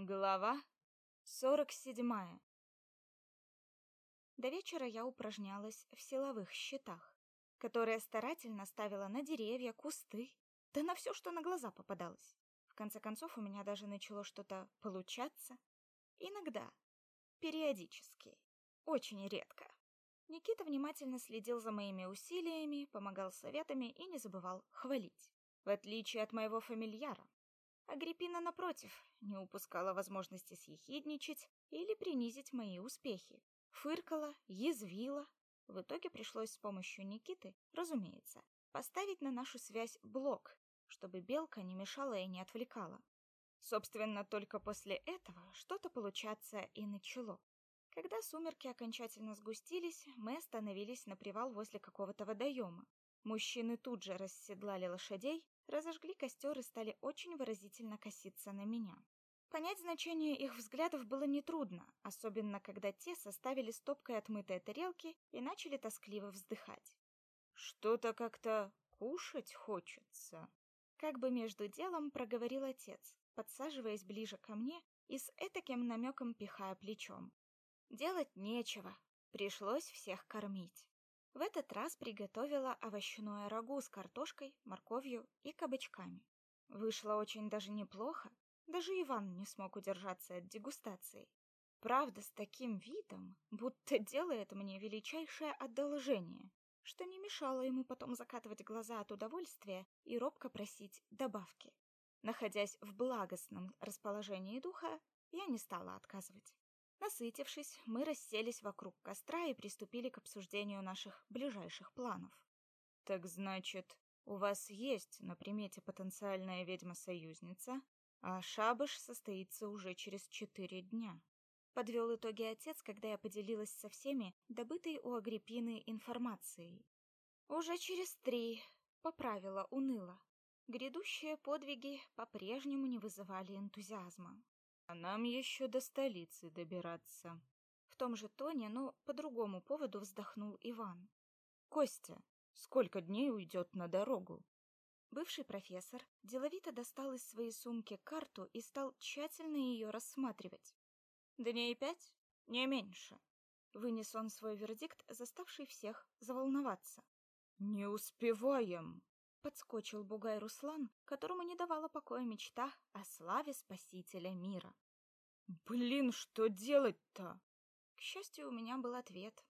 Глава сорок седьмая. До вечера я упражнялась в силовых щитах, которые старательно ставила на деревья, кусты, да на все, что на глаза попадалось. В конце концов, у меня даже начало что-то получаться. Иногда, периодически, очень редко. Никита внимательно следил за моими усилиями, помогал советами и не забывал хвалить. В отличие от моего фамильяра, Агриппина, напротив, не упускала возможности съехидничать или принизить мои успехи. Фыркала, язвила. В итоге пришлось с помощью Никиты, разумеется, поставить на нашу связь блок, чтобы белка не мешала и не отвлекала. Собственно, только после этого что-то получаться и начало. Когда сумерки окончательно сгустились, мы остановились на привал возле какого-то водоема. Мужчины тут же расседлали лошадей, разожгли костер и стали очень выразительно коситься на меня. Понять значение их взглядов было нетрудно, особенно когда те составили стопкой отмытые тарелки и начали тоскливо вздыхать. «Что-то как-то кушать хочется», — как бы между делом проговорил отец, подсаживаясь ближе ко мне и с этаким намеком пихая плечом. Делать нечего, пришлось всех кормить. В этот раз приготовила овощное рагу с картошкой, морковью и кабачками. Вышло очень даже неплохо, даже Иван не смог удержаться от дегустации. Правда, с таким видом, будто делает мне величайшее одолжение, что не мешало ему потом закатывать глаза от удовольствия и робко просить добавки. Находясь в благостном расположении духа, я не стала отказывать. Насытившись, мы расселись вокруг костра и приступили к обсуждению наших ближайших планов. Так значит, у вас есть на примете потенциальная ведьма-союзница, а шабаш состоится уже через четыре дня. Подвел итоги отец, когда я поделилась со всеми добытой у Агриппины информацией. Уже через три, поправила уныло. Грядущие подвиги по-прежнему не вызывали энтузиазма. А нам еще до столицы добираться. В том же тоне, но по другому поводу вздохнул Иван. Костя, сколько дней уйдет на дорогу? Бывший профессор деловито достал из своей сумки карту и стал тщательно ее рассматривать. Дней пять, не меньше. Вынес он свой вердикт, заставший всех заволноваться. Не успеваем, подскочил бугай Руслан, которому не давала покоя мечта о славе спасителя мира. Блин, что делать-то? К счастью, у меня был ответ.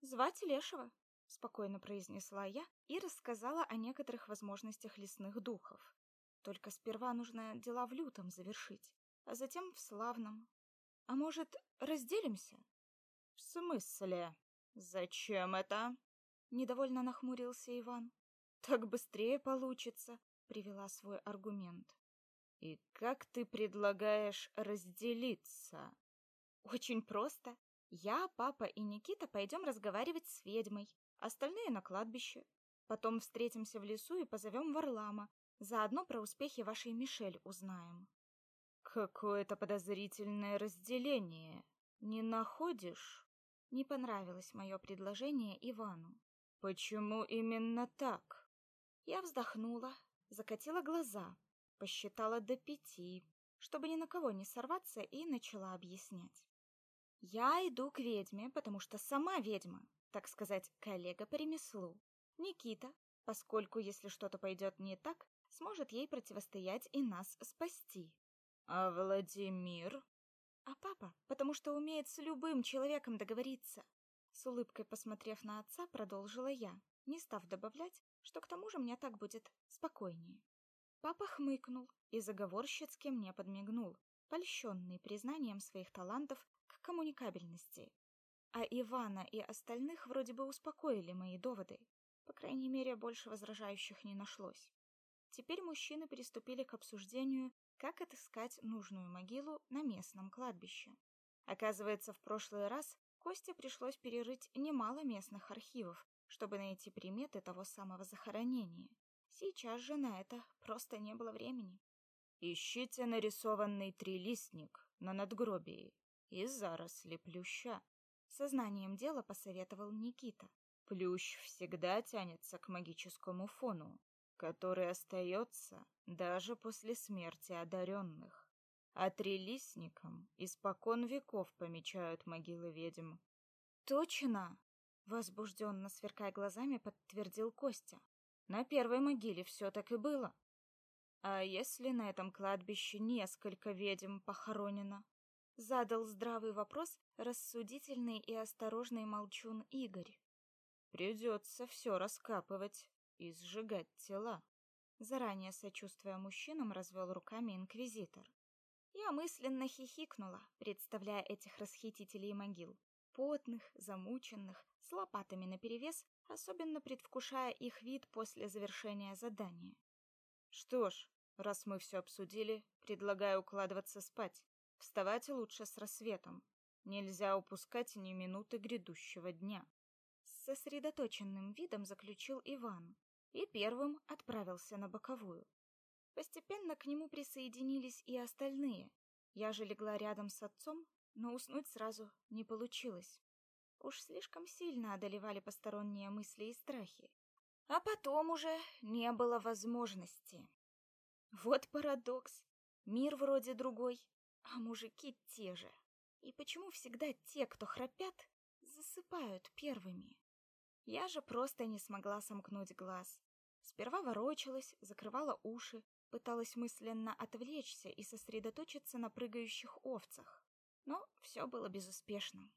Звать Лешего, спокойно произнесла я и рассказала о некоторых возможностях лесных духов. Только сперва нужно дела в лютом завершить, а затем в славном. А может, разделимся? В смысле? Зачем это? недовольно нахмурился Иван. Так быстрее получится, привела свой аргумент. И как ты предлагаешь разделиться? Очень просто. Я, папа и Никита пойдем разговаривать с ведьмой, остальные на кладбище. Потом встретимся в лесу и позовем Варлама. Заодно про успехи вашей Мишель узнаем. Какое-то подозрительное разделение. Не находишь? Не понравилось мое предложение Ивану. Почему именно так? Я вздохнула, закатила глаза, посчитала до пяти, чтобы ни на кого не сорваться, и начала объяснять. Я иду к ведьме, потому что сама ведьма, так сказать, коллега по ремеслу. Никита, поскольку если что-то пойдет не так, сможет ей противостоять и нас спасти. А Владимир? А папа, потому что умеет с любым человеком договориться. С улыбкой посмотрев на отца, продолжила я, не став добавлять, что к тому же мне так будет спокойнее. Папа хмыкнул и заговорщицки мне подмигнул, польщенный признанием своих талантов к коммуникабельности. А Ивана и остальных вроде бы успокоили мои доводы. По крайней мере, больше возражающих не нашлось. Теперь мужчины приступили к обсуждению, как отыскать нужную могилу на местном кладбище. Оказывается, в прошлый раз Косте пришлось перерыть немало местных архивов, чтобы найти приметы того самого захоронения. Сейчас же на это просто не было времени. Ищите нарисованный трилистник на надгробии и заросли плюща. Сознанием дела посоветовал Никита. Плющ всегда тянется к магическому фону, который остается даже после смерти одаренных. а трилистникам испокон веков помечают могилы ведьм. Точно, возбужденно сверкая глазами, подтвердил Костя. На первой могиле все так и было. А если на этом кладбище несколько ведьм похоронено? Задал здравый вопрос рассудительный и осторожный молчун Игорь. Придется все раскапывать и сжигать тела. Заранее сочувствуя мужчинам, развел руками инквизитор. Я мысленно хихикнула, представляя этих расхитителей могил. Потных, замученных, с лопатами наперевес, особенно предвкушая их вид после завершения задания. Что ж, раз мы все обсудили, предлагаю укладываться спать. Вставать лучше с рассветом. Нельзя упускать ни минуты грядущего дня. С сосредоточенным видом заключил Иван и первым отправился на боковую. Постепенно к нему присоединились и остальные. Я же легла рядом с отцом, но уснуть сразу не получилось. Уж слишком сильно одолевали посторонние мысли и страхи. А потом уже не было возможности. Вот парадокс. Мир вроде другой, а мужики те же. И почему всегда те, кто храпят, засыпают первыми? Я же просто не смогла сомкнуть глаз. Сперва ворочалась, закрывала уши, пыталась мысленно отвлечься и сосредоточиться на прыгающих овцах. Но все было безуспешно.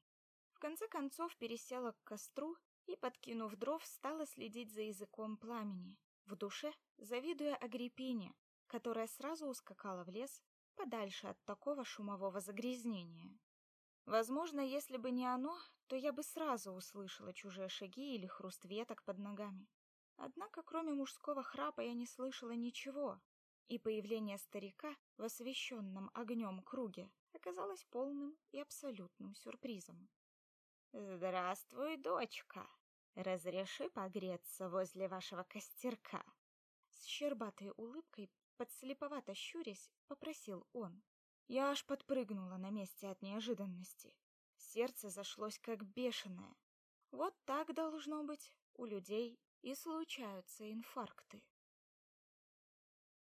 В конце концов пересела к костру и, подкинув дров, стала следить за языком пламени, в душе завидуя Агриппине, которая сразу ускакала в лес, подальше от такого шумового загрязнения. Возможно, если бы не оно, то я бы сразу услышала чужие шаги или хруст веток под ногами. Однако, кроме мужского храпа, я не слышала ничего, и появление старика в освещенном огнем круге оказалось полным и абсолютным сюрпризом. «Здравствуй, дочка! Разреши погреться возле вашего костерка!» С щербатой улыбкой подслеповато щурясь, попросил он. Я аж подпрыгнула на месте от неожиданности. Сердце зашлось как бешеное. Вот так должно быть у людей и случаются инфаркты.